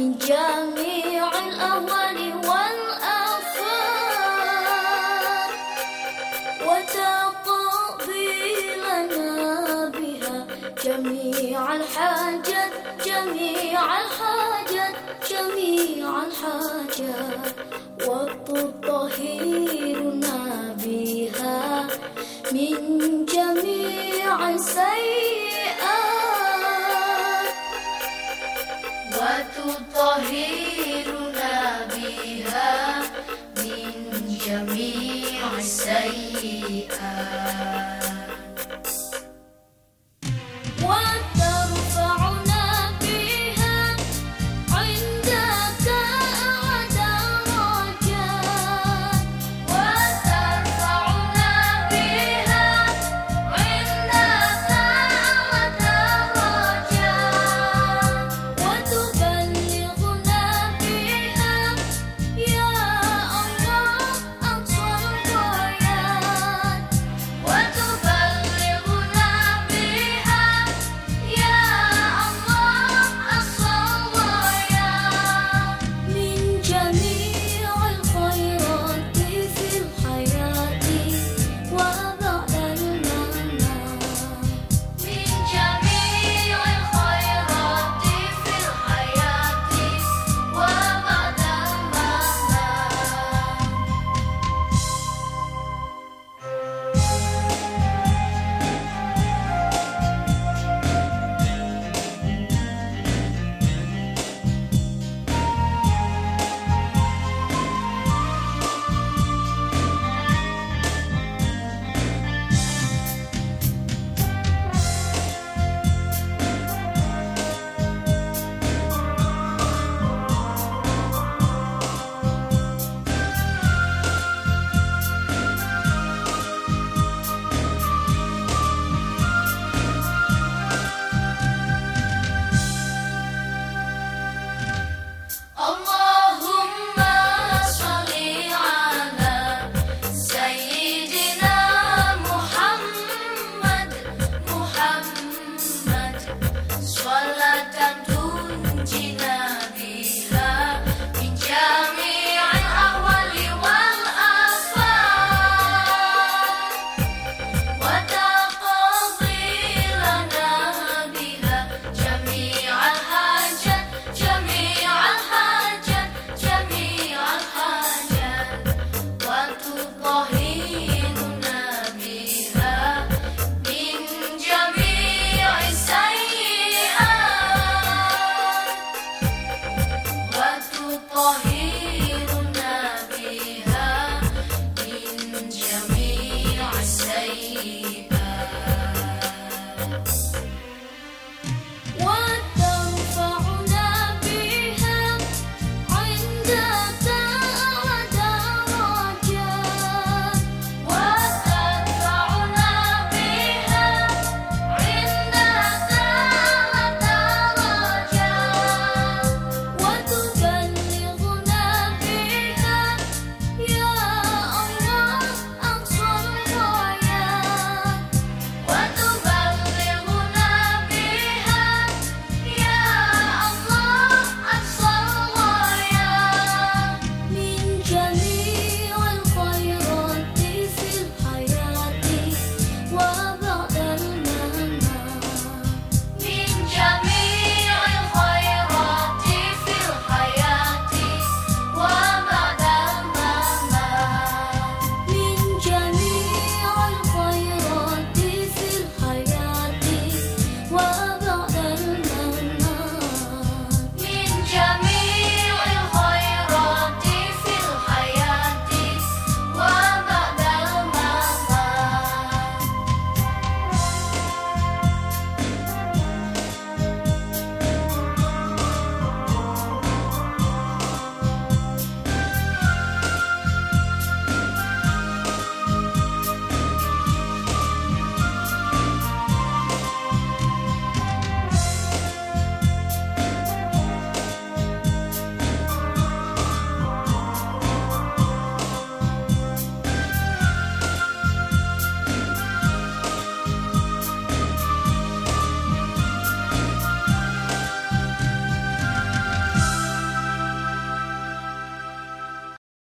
من جميع الأهوال والأصوات وتقضي لنا بها جميع الحاجات جميع الحاجات جميع الحاجات. وتطهرنا بها من جميع سيئات وتطهرنا بها من جميع السيئات.